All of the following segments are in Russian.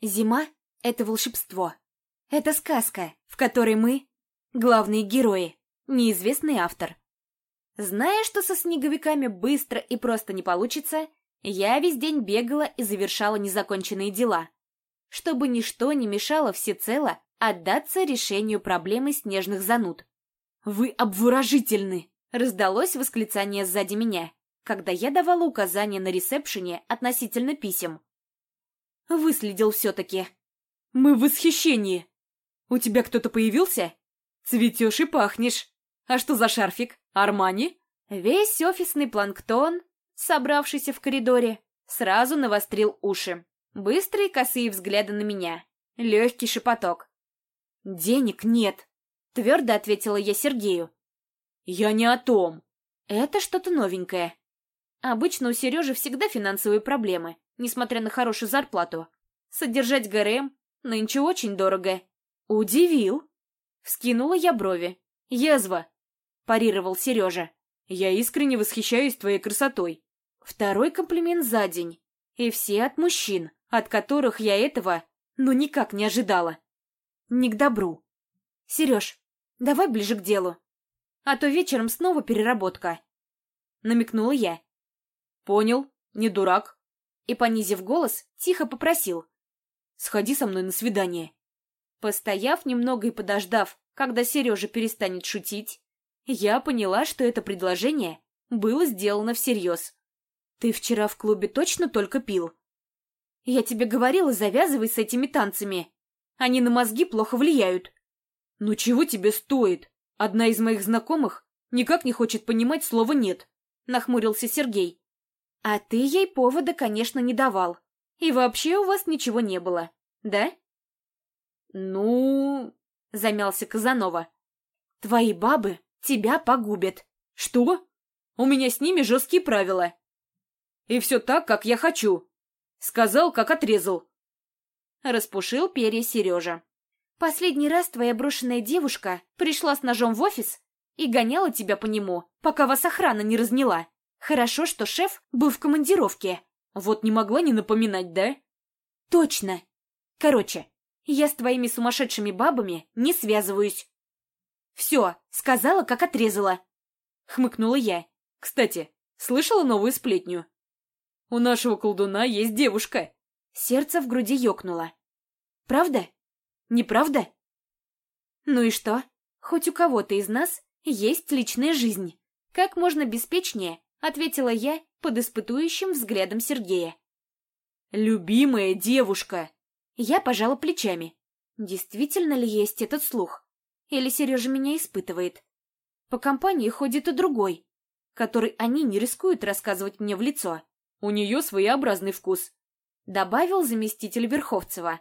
Зима — это волшебство. Это сказка, в которой мы — главные герои, неизвестный автор. Зная, что со снеговиками быстро и просто не получится, я весь день бегала и завершала незаконченные дела, чтобы ничто не мешало всецело отдаться решению проблемы снежных зануд. «Вы обворожительны!» — раздалось восклицание сзади меня, когда я давала указания на ресепшене относительно писем. Выследил все-таки. «Мы в восхищении! У тебя кто-то появился? Цветешь и пахнешь! А что за шарфик? Армани?» Весь офисный планктон, собравшийся в коридоре, сразу навострил уши. Быстрые косые взгляды на меня. Легкий шепоток. «Денег нет», — твердо ответила я Сергею. «Я не о том. Это что-то новенькое. Обычно у Сережи всегда финансовые проблемы, несмотря на хорошую зарплату. Содержать ГРМ нынче очень дорого. Удивил. Вскинула я брови. Язва, парировал Сережа. Я искренне восхищаюсь твоей красотой. Второй комплимент за день. И все от мужчин, от которых я этого, ну, никак не ожидала. Не к добру. Сереж, давай ближе к делу. А то вечером снова переработка. Намекнула я. Понял, не дурак. И, понизив голос, тихо попросил. Сходи со мной на свидание. Постояв немного и подождав, когда Сережа перестанет шутить, я поняла, что это предложение было сделано всерьез. «Ты вчера в клубе точно только пил?» «Я тебе говорила, завязывай с этими танцами. Они на мозги плохо влияют». «Ну чего тебе стоит? Одна из моих знакомых никак не хочет понимать слова «нет», — нахмурился Сергей. «А ты ей повода, конечно, не давал. И вообще у вас ничего не было, да?» «Ну...» — замялся Казанова. «Твои бабы тебя погубят». «Что? У меня с ними жесткие правила». «И все так, как я хочу». Сказал, как отрезал. Распушил перья Сережа. «Последний раз твоя брошенная девушка пришла с ножом в офис и гоняла тебя по нему, пока вас охрана не разняла. Хорошо, что шеф был в командировке. Вот не могла не напоминать, да? Точно. Короче, я с твоими сумасшедшими бабами не связываюсь. Все, сказала, как отрезала. Хмыкнула я. Кстати, слышала новую сплетню? У нашего колдуна есть девушка. Сердце в груди ёкнуло. Правда? Неправда? Ну и что? Хоть у кого-то из нас есть личная жизнь. Как можно беспечнее ответила я под испытующим взглядом Сергея. «Любимая девушка!» Я пожала плечами. Действительно ли есть этот слух? Или Сережа меня испытывает? По компании ходит и другой, который они не рискуют рассказывать мне в лицо. У нее своеобразный вкус. Добавил заместитель Верховцева.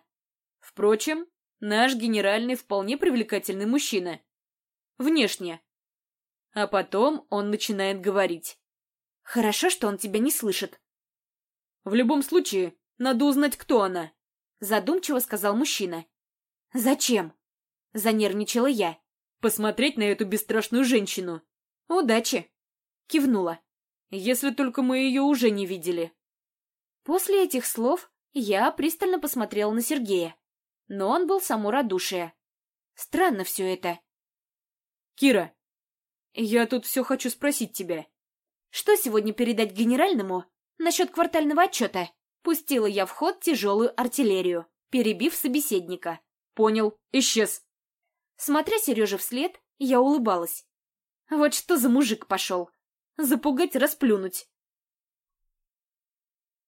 Впрочем, наш генеральный вполне привлекательный мужчина. Внешне. А потом он начинает говорить. Хорошо, что он тебя не слышит. В любом случае, надо узнать, кто она. Задумчиво сказал мужчина. Зачем? Занервничала я. Посмотреть на эту бесстрашную женщину. Удачи. Кивнула. Если только мы ее уже не видели. После этих слов я пристально посмотрела на Сергея. Но он был само радушие. Странно все это. Кира, я тут все хочу спросить тебя. Что сегодня передать генеральному насчет квартального отчета? Пустила я в ход тяжелую артиллерию, перебив собеседника. Понял, исчез. Смотря Сереже вслед, я улыбалась. Вот что за мужик пошел. Запугать, расплюнуть.